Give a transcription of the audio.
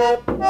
Música